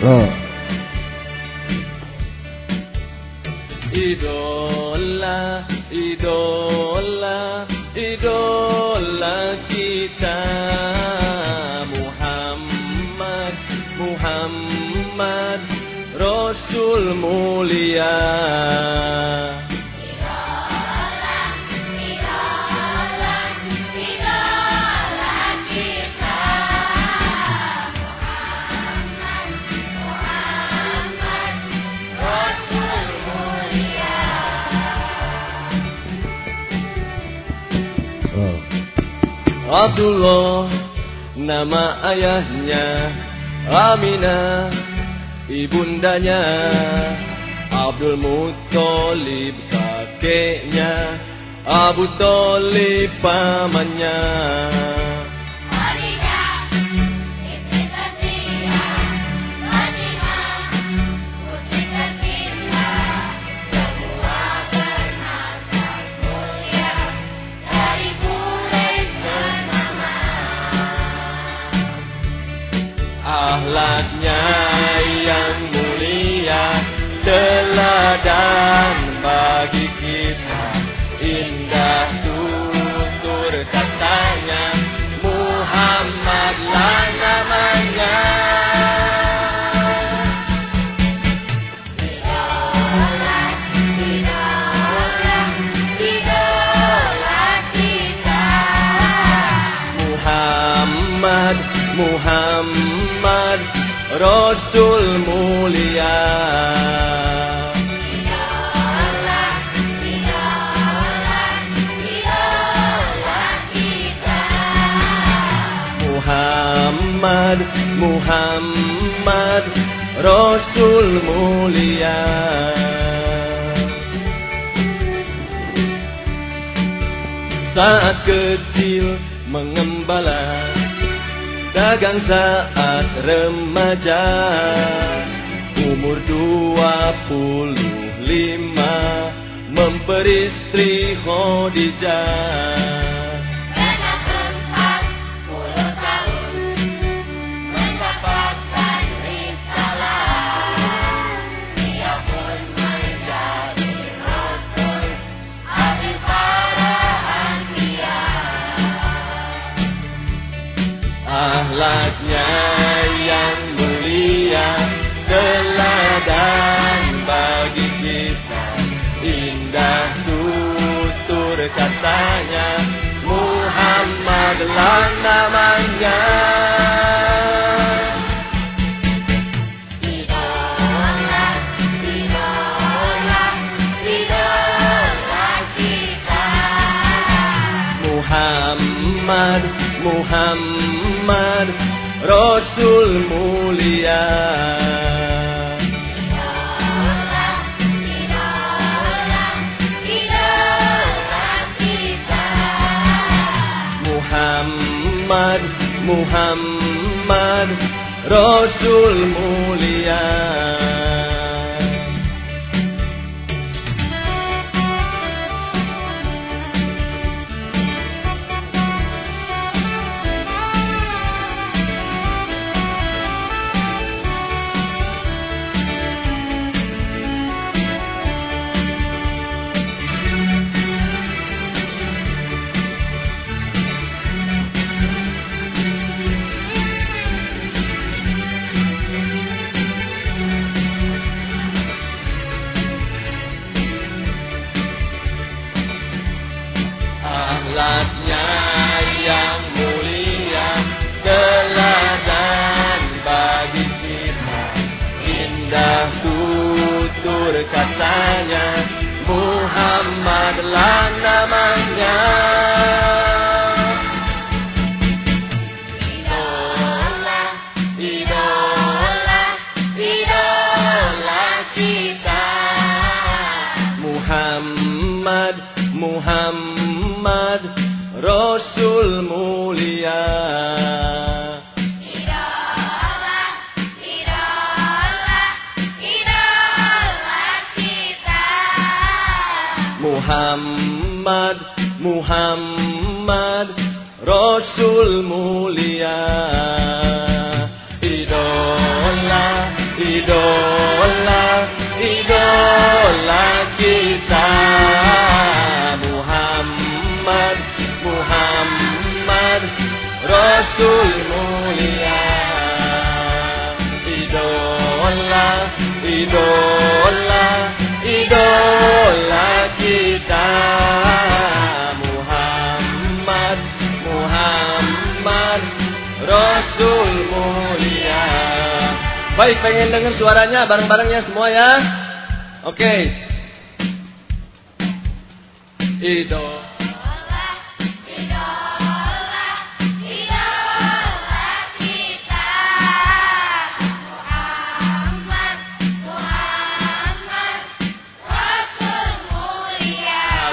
Loh. Idola, idola, idola kita Muhammad, Muhammad Rasul mulia Abdullah nama ayahnya Aminah ibundanya Abdul Muttalib kakeknya Abu Talib pamannya Ahlaknya yang mulia Teladan bagi kita Muhammad Rasul mulia. Muhammad Muhammad Rasul mulia. Saat kecil mengembala Dagang saat remaja. Umur dua puluh lima Memperistri Khadijah Ahlaknya yang mulia Teladan bagi kita. Indah tutur katanya Muhammadlah namanya Muhammad Rasul mulia. Muhammad Muhammad Rasul mulia Ahlaknya yang mulia Teladan bagi kita. Indah tutur katanya Muhammadlah namanya. Idola, idola, idola kita. Muhammad, Muhammad Rasul mulia. Muhammad, Muhammad Rasul mulia. Idola, idola, idola kita Rasul mulia Idola, idola, idola kita Muhammad, Muhammad, Rasul mulia Baik, pengen dengar suaranya bareng-barengnya semua ya. Oke. Ido.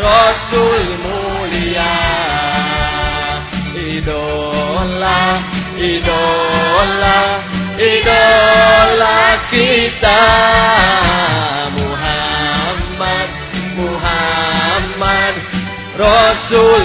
Rasul mulia. Idola, idola, idola kita. Muhammad, Muhammad, Rasul